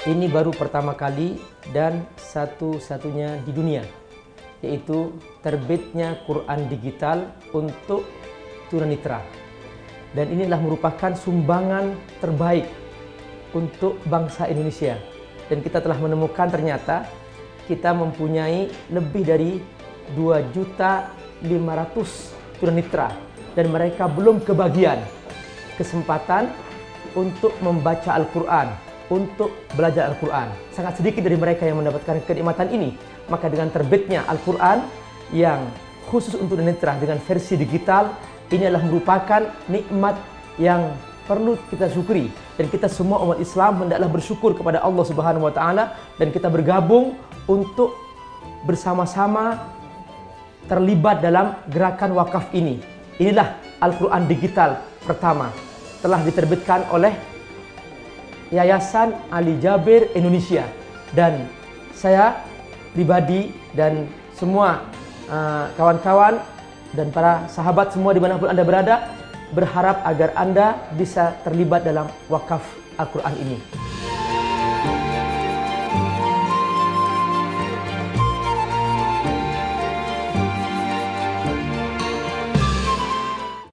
Ini baru pertama kali dan satu-satunya di dunia yaitu terbitnya Quran digital untuk tunanetra. Dan inilah merupakan sumbangan terbaik untuk bangsa Indonesia. Dan kita telah menemukan ternyata kita mempunyai lebih dari 2 juta 500 tunanetra dan mereka belum kebagian kesempatan untuk membaca Al-Quran, untuk belajar Al-Quran. Sangat sedikit dari mereka yang mendapatkan kenikmatan ini. Maka dengan terbitnya Al-Quran yang khusus untuk netra dengan versi digital, ini adalah merupakan nikmat yang perlu kita syukuri dan kita semua umat Islam hendaklah bersyukur kepada Allah Subhanahu wa taala dan kita bergabung untuk bersama-sama terlibat dalam gerakan wakaf ini. Inilah Al-Qur'an digital pertama telah diterbitkan oleh Yayasan Ali Jabir Indonesia dan saya pribadi dan semua uh, kawan-kawan uh, dan para sahabat semua di mana pun anda berada berharap agar anda bisa terlibat dalam wakaf Al-Quran ini.